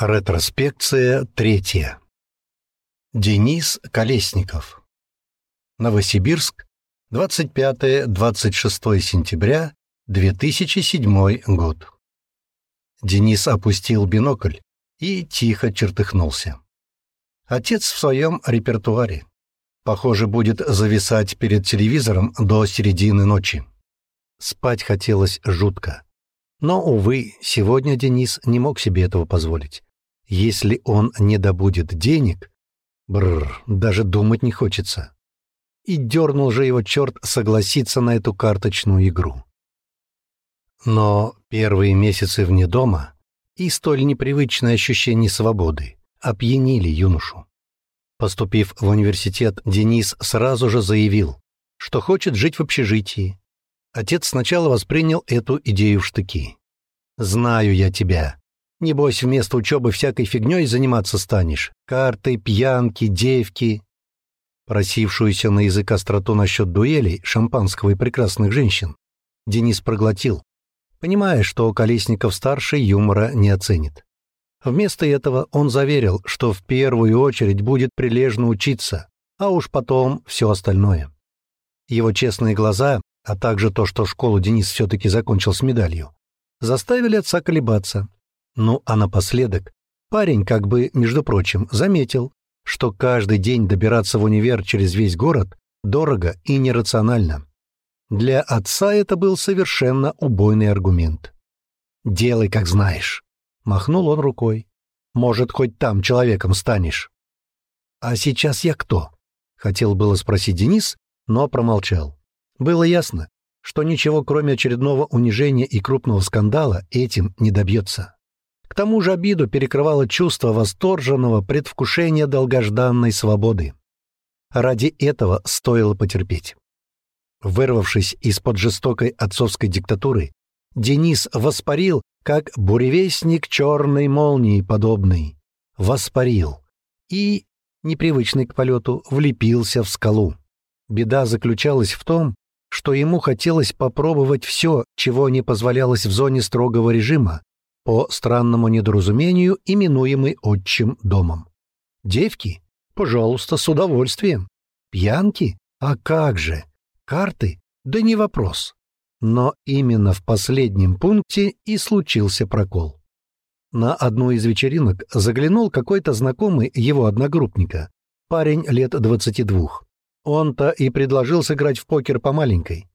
Ретроспекция третья. Денис Колесников. Новосибирск, 25-26 сентября 2007 год. Денис опустил бинокль и тихо чертыхнулся. Отец в своем репертуаре. Похоже, будет зависать перед телевизором до середины ночи. Спать хотелось жутко. Но, увы, сегодня Денис не мог себе этого позволить. Если он не добудет денег, бррр, даже думать не хочется. И дернул же его черт согласиться на эту карточную игру. Но первые месяцы вне дома и столь непривычное ощущение свободы опьянили юношу. Поступив в университет, Денис сразу же заявил, что хочет жить в общежитии. Отец сначала воспринял эту идею в штыки. «Знаю я тебя. Небось, вместо учебы всякой фигней заниматься станешь. Карты, пьянки, девки. Просившуюся на язык остроту насчет дуэлей, шампанского и прекрасных женщин, Денис проглотил, понимая, что Колесников-старший юмора не оценит. Вместо этого он заверил, что в первую очередь будет прилежно учиться, а уж потом все остальное. Его честные глаза, а также то, что школу Денис все-таки закончил с медалью, заставили отца колебаться. Ну а напоследок парень, как бы, между прочим, заметил, что каждый день добираться в универ через весь город дорого и нерационально. Для отца это был совершенно убойный аргумент. «Делай, как знаешь», — махнул он рукой. «Может, хоть там человеком станешь». «А сейчас я кто?» — хотел было спросить Денис, но промолчал. Было ясно, что ничего, кроме очередного унижения и крупного скандала, этим не добьется. К тому же обиду перекрывало чувство восторженного предвкушения долгожданной свободы. Ради этого стоило потерпеть. Вырвавшись из-под жестокой отцовской диктатуры, Денис воспарил, как буревестник черной молнии подобный. Воспарил. И, непривычный к полету, влепился в скалу. Беда заключалась в том, что ему хотелось попробовать все, чего не позволялось в зоне строгого режима, по странному недоразумению именуемый отчим домом. Девки? Пожалуйста, с удовольствием. Пьянки? А как же? Карты? Да не вопрос. Но именно в последнем пункте и случился прокол. На одну из вечеринок заглянул какой-то знакомый его одногруппника, парень лет двадцати двух. Он-то и предложил сыграть в покер по маленькой.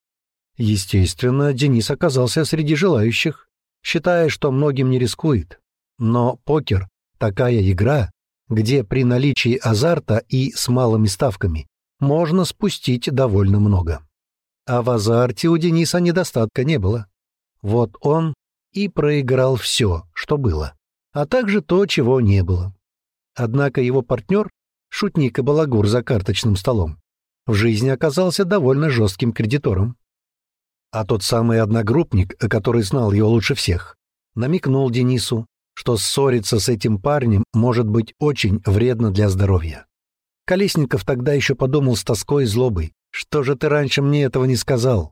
Естественно, Денис оказался среди желающих считая, что многим не рискует. Но покер — такая игра, где при наличии азарта и с малыми ставками можно спустить довольно много. А в азарте у Дениса недостатка не было. Вот он и проиграл все, что было, а также то, чего не было. Однако его партнер, шутник и балагур за карточным столом, в жизни оказался довольно жестким кредитором. А тот самый одногруппник, который знал его лучше всех, намекнул Денису, что ссориться с этим парнем может быть очень вредно для здоровья. Колесников тогда еще подумал с тоской и злобой, что же ты раньше мне этого не сказал?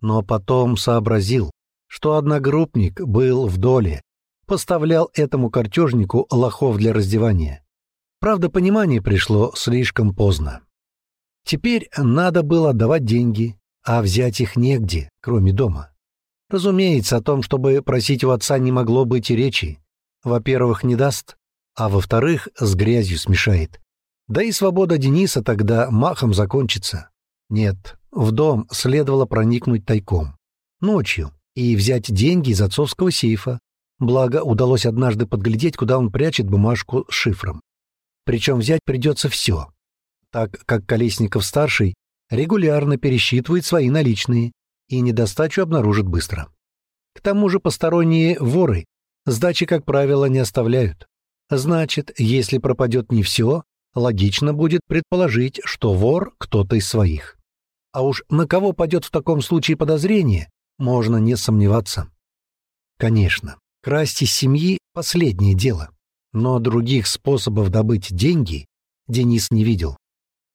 Но потом сообразил, что одногруппник был в доле, поставлял этому картежнику лохов для раздевания. Правда, понимание пришло слишком поздно. Теперь надо было отдавать деньги, а взять их негде, кроме дома. Разумеется, о том, чтобы просить у отца не могло быть и речи. Во-первых, не даст, а во-вторых, с грязью смешает. Да и свобода Дениса тогда махом закончится. Нет, в дом следовало проникнуть тайком. Ночью. И взять деньги из отцовского сейфа. Благо, удалось однажды подглядеть, куда он прячет бумажку с шифром. Причем взять придется все. Так как Колесников-старший регулярно пересчитывает свои наличные и недостачу обнаружит быстро. К тому же посторонние воры сдачи, как правило, не оставляют. Значит, если пропадет не все, логично будет предположить, что вор кто-то из своих. А уж на кого падет в таком случае подозрение, можно не сомневаться. Конечно, красть из семьи — последнее дело, но других способов добыть деньги Денис не видел.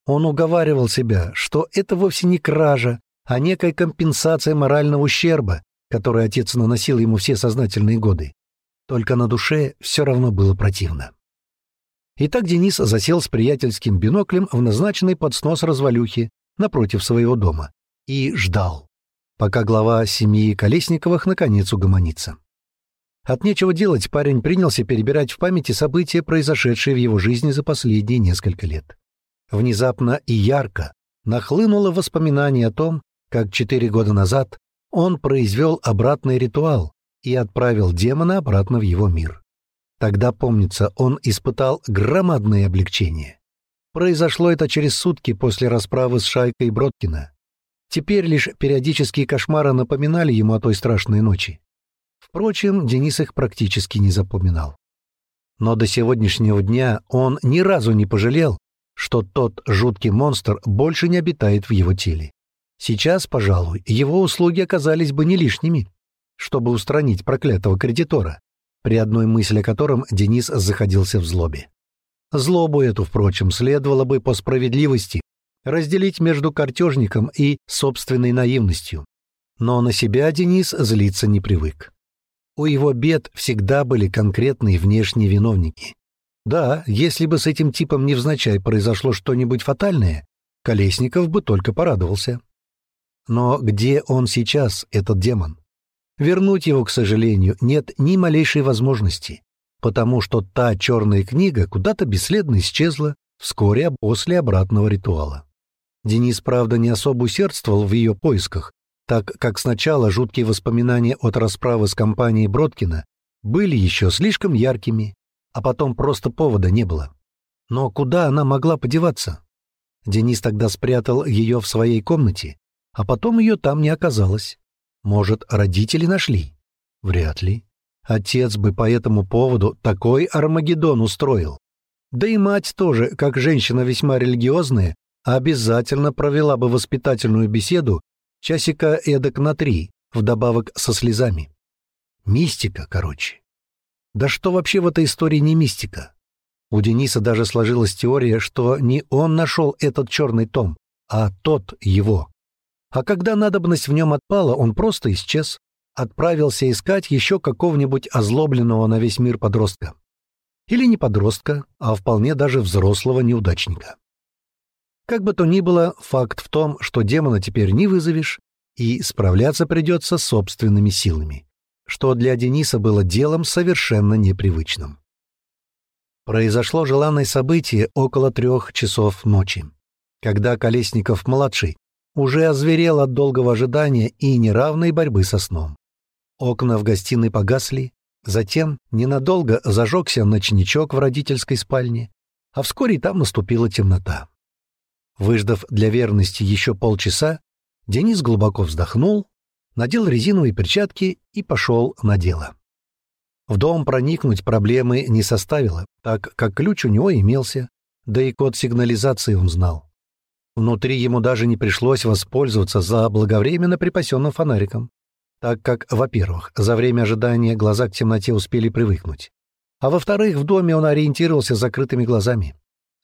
Он уговаривал себя, что это вовсе не кража, а некая компенсация морального ущерба, который отец наносил ему все сознательные годы. Только на душе все равно было противно. Итак, Денис засел с приятельским биноклем в назначенной под снос развалюхи напротив своего дома и ждал, пока глава семьи Колесниковых наконец угомонится. От нечего делать парень принялся перебирать в памяти события, произошедшие в его жизни за последние несколько лет. Внезапно и ярко нахлынуло воспоминание о том, как четыре года назад он произвел обратный ритуал и отправил демона обратно в его мир. Тогда, помнится, он испытал громадное облегчение. Произошло это через сутки после расправы с шайкой Бродкина. Теперь лишь периодические кошмары напоминали ему о той страшной ночи. Впрочем, Денис их практически не запоминал. Но до сегодняшнего дня он ни разу не пожалел, что тот жуткий монстр больше не обитает в его теле. Сейчас, пожалуй, его услуги оказались бы не лишними, чтобы устранить проклятого кредитора, при одной мысли о котором Денис заходился в злобе. Злобу эту, впрочем, следовало бы по справедливости разделить между картежником и собственной наивностью. Но на себя Денис злиться не привык. У его бед всегда были конкретные внешние виновники. Да, если бы с этим типом невзначай произошло что-нибудь фатальное, Колесников бы только порадовался. Но где он сейчас, этот демон? Вернуть его, к сожалению, нет ни малейшей возможности потому что та черная книга куда-то бесследно исчезла вскоре после обратного ритуала. Денис, правда, не особо усердствовал в ее поисках, так как сначала жуткие воспоминания от расправы с компанией Бродкина были еще слишком яркими, а потом просто повода не было. Но куда она могла подеваться? Денис тогда спрятал ее в своей комнате, а потом ее там не оказалось. Может, родители нашли? Вряд ли. Отец бы по этому поводу такой Армагеддон устроил. Да и мать тоже, как женщина весьма религиозная, обязательно провела бы воспитательную беседу часика эдак на три, вдобавок со слезами. Мистика, короче. Да что вообще в этой истории не мистика? У Дениса даже сложилась теория, что не он нашел этот черный том, а тот его. А когда надобность в нем отпала, он просто исчез, отправился искать еще какого-нибудь озлобленного на весь мир подростка. Или не подростка, а вполне даже взрослого неудачника. Как бы то ни было, факт в том, что демона теперь не вызовешь, и справляться придется собственными силами, что для Дениса было делом совершенно непривычным. Произошло желанное событие около трех часов ночи, когда Колесников-младший уже озверел от долгого ожидания и неравной борьбы со сном. Окна в гостиной погасли, затем ненадолго зажегся ночничок в родительской спальне, а вскоре там наступила темнота. Выждав для верности еще полчаса, Денис глубоко вздохнул, надел резиновые перчатки и пошел на дело. В дом проникнуть проблемы не составило, так как ключ у него имелся, да и код сигнализации он знал. Внутри ему даже не пришлось воспользоваться заблаговременно припасенным фонариком так как, во-первых, за время ожидания глаза к темноте успели привыкнуть, а во-вторых, в доме он ориентировался закрытыми глазами.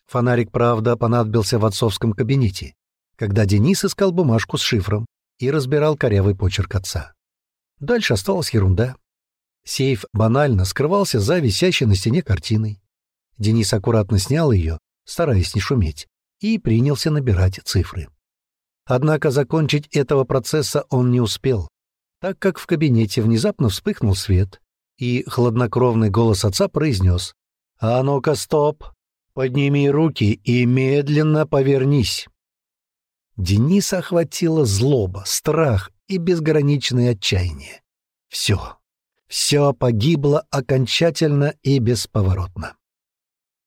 Фонарик, правда, понадобился в отцовском кабинете, когда Денис искал бумажку с шифром и разбирал корявый почерк отца. Дальше осталась ерунда. Сейф банально скрывался за висящей на стене картиной. Денис аккуратно снял ее, стараясь не шуметь, и принялся набирать цифры. Однако закончить этого процесса он не успел, так как в кабинете внезапно вспыхнул свет, и хладнокровный голос отца произнес «А ну-ка, стоп! Подними руки и медленно повернись!» Дениса охватила злоба, страх и безграничное отчаяние. Все, все погибло окончательно и бесповоротно.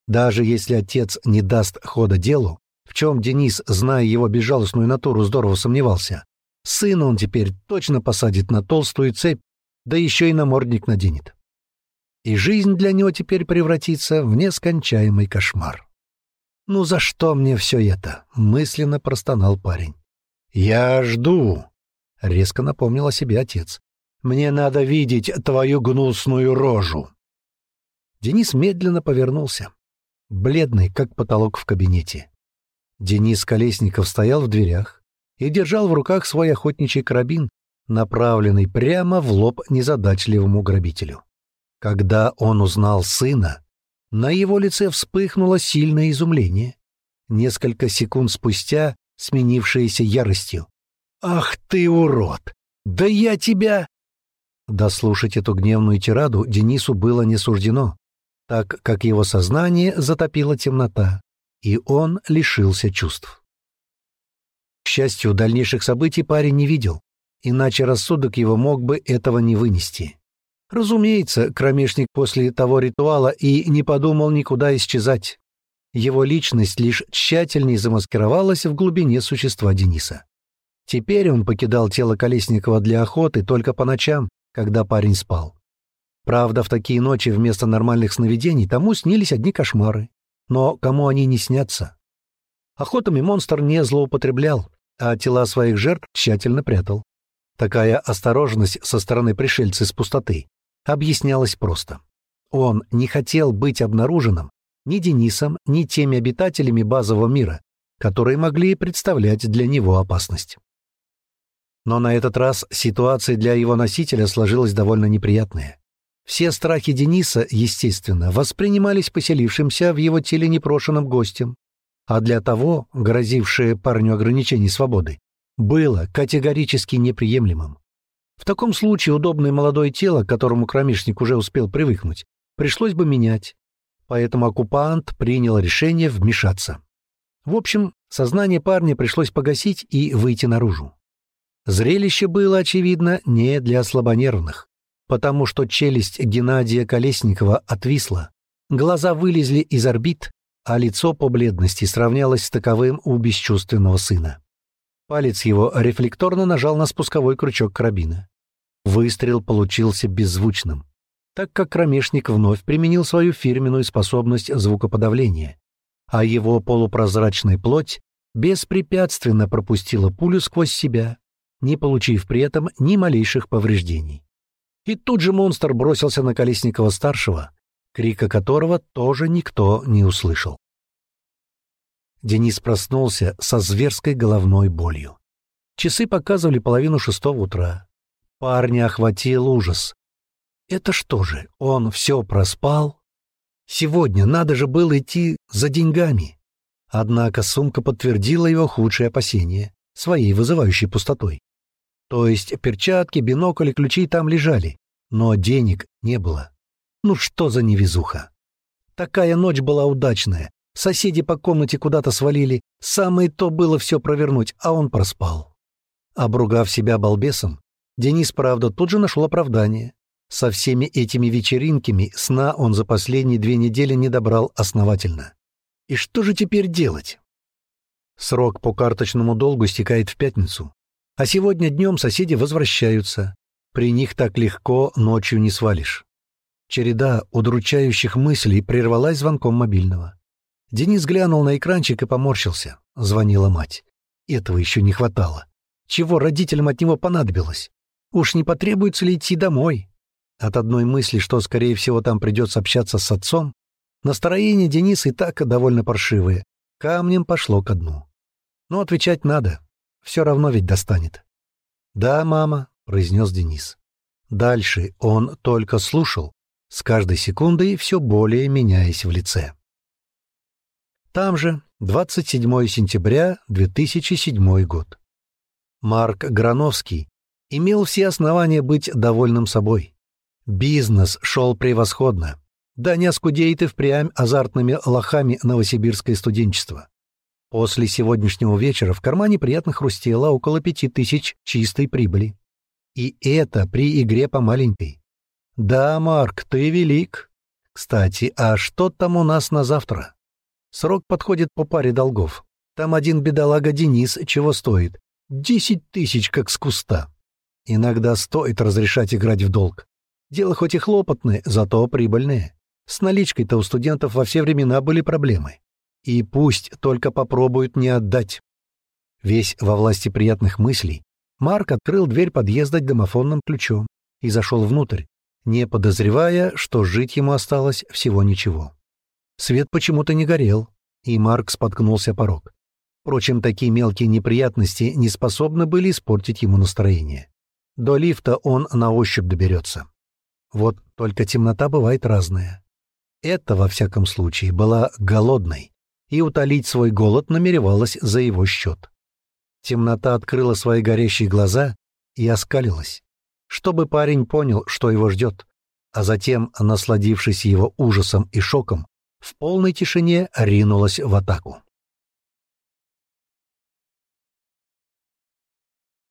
Даже если отец не даст хода делу, в чем Денис, зная его безжалостную натуру, здорово сомневался, Сына он теперь точно посадит на толстую цепь, да еще и намордник наденет. И жизнь для него теперь превратится в нескончаемый кошмар. «Ну за что мне все это?» — мысленно простонал парень. «Я жду», — резко напомнил о себе отец. «Мне надо видеть твою гнусную рожу». Денис медленно повернулся, бледный, как потолок в кабинете. Денис Колесников стоял в дверях, и держал в руках свой охотничий карабин, направленный прямо в лоб незадачливому грабителю. Когда он узнал сына, на его лице вспыхнуло сильное изумление, несколько секунд спустя сменившееся яростью. «Ах ты, урод! Да я тебя...» Дослушать эту гневную тираду Денису было не суждено, так как его сознание затопила темнота, и он лишился чувств. К счастью, дальнейших событий парень не видел, иначе рассудок его мог бы этого не вынести. Разумеется, кромешник после того ритуала и не подумал никуда исчезать. Его личность лишь тщательнее замаскировалась в глубине существа Дениса. Теперь он покидал тело Колесникова для охоты только по ночам, когда парень спал. Правда, в такие ночи вместо нормальных сновидений тому снились одни кошмары. Но кому они не снятся? Охотами монстр не злоупотреблял, а тела своих жертв тщательно прятал. Такая осторожность со стороны пришельца из пустоты объяснялась просто. Он не хотел быть обнаруженным ни Денисом, ни теми обитателями базового мира, которые могли представлять для него опасность. Но на этот раз ситуация для его носителя сложилась довольно неприятная. Все страхи Дениса, естественно, воспринимались поселившимся в его теле непрошенным гостем, а для того, грозившее парню ограничений свободы, было категорически неприемлемым. В таком случае удобное молодое тело, к которому кромешник уже успел привыкнуть, пришлось бы менять, поэтому оккупант принял решение вмешаться. В общем, сознание парня пришлось погасить и выйти наружу. Зрелище было, очевидно, не для слабонервных, потому что челюсть Геннадия Колесникова отвисла, глаза вылезли из орбит, а лицо по бледности сравнялось с таковым у бесчувственного сына. Палец его рефлекторно нажал на спусковой крючок карабина. Выстрел получился беззвучным, так как кромешник вновь применил свою фирменную способность звукоподавления, а его полупрозрачная плоть беспрепятственно пропустила пулю сквозь себя, не получив при этом ни малейших повреждений. И тут же монстр бросился на Колесникова-старшего, крика которого тоже никто не услышал. Денис проснулся со зверской головной болью. Часы показывали половину шестого утра. Парня охватил ужас. Это что же, он все проспал? Сегодня надо же было идти за деньгами. Однако сумка подтвердила его худшие опасения, своей вызывающей пустотой. То есть перчатки, бинокль и ключи там лежали, но денег не было. Ну что за невезуха? Такая ночь была удачная. Соседи по комнате куда-то свалили. Самое то было все провернуть, а он проспал. Обругав себя балбесом, Денис, правда, тут же нашел оправдание. Со всеми этими вечеринками сна он за последние две недели не добрал основательно. И что же теперь делать? Срок по карточному долгу стекает в пятницу. А сегодня днем соседи возвращаются. При них так легко ночью не свалишь. Череда удручающих мыслей прервалась звонком мобильного. Денис глянул на экранчик и поморщился. Звонила мать. Этого еще не хватало. Чего родителям от него понадобилось? Уж не потребуется ли идти домой? От одной мысли, что, скорее всего, там придется общаться с отцом, настроение Дениса и так довольно паршивое. Камнем пошло ко дну. Но отвечать надо. Все равно ведь достанет. «Да, мама», — произнес Денис. Дальше он только слушал, с каждой секундой все более меняясь в лице. Там же 27 сентября 2007 год. Марк Грановский имел все основания быть довольным собой. Бизнес шел превосходно. Да не оскудеет и впрямь азартными лохами новосибирское студенчество. После сегодняшнего вечера в кармане приятно хрустело около пяти тысяч чистой прибыли. И это при игре по маленькой. Да, Марк, ты велик. Кстати, а что там у нас на завтра? Срок подходит по паре долгов. Там один бедолага Денис чего стоит? Десять тысяч как с куста. Иногда стоит разрешать играть в долг. Дело хоть и хлопотное, зато прибыльное. С наличкой-то у студентов во все времена были проблемы. И пусть только попробуют не отдать. Весь во власти приятных мыслей, Марк открыл дверь подъезда домофонным ключом и зашел внутрь, не подозревая, что жить ему осталось всего ничего. Свет почему-то не горел, и Марк споткнулся порог. Впрочем, такие мелкие неприятности не способны были испортить ему настроение. До лифта он на ощупь доберется. Вот только темнота бывает разная. Это, во всяком случае, была голодной, и утолить свой голод намеревалась за его счет. Темнота открыла свои горящие глаза и оскалилась, чтобы парень понял, что его ждет, а затем, насладившись его ужасом и шоком, в полной тишине ринулась в атаку.